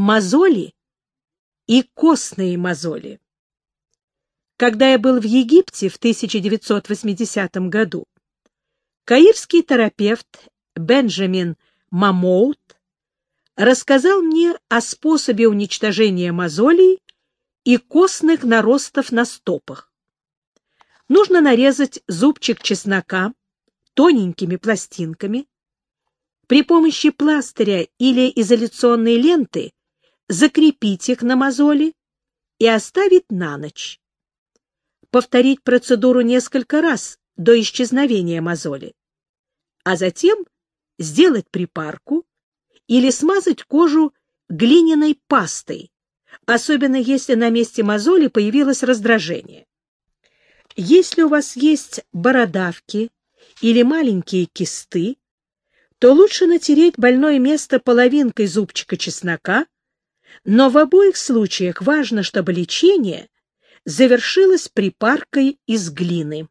мозоли и костные мозоли. Когда я был в Египте в 1980 году, каирский терапевт Бенджамин Мамоут рассказал мне о способе уничтожения мозолей и костных наростов на стопах. Нужно нарезать зубчик чеснока тоненькими пластинками, при помощи пластыря или изоляционной ленты закрепить их на мозоли и оставить на ночь. Повторить процедуру несколько раз до исчезновения мозоли, а затем сделать припарку или смазать кожу глиняной пастой, особенно если на месте мозоли появилось раздражение. Если у вас есть бородавки или маленькие кисты, то лучше натереть больное место половинкой зубчика чеснока, но в обоих случаях важно, чтобы лечение завершилось припаркой из глины.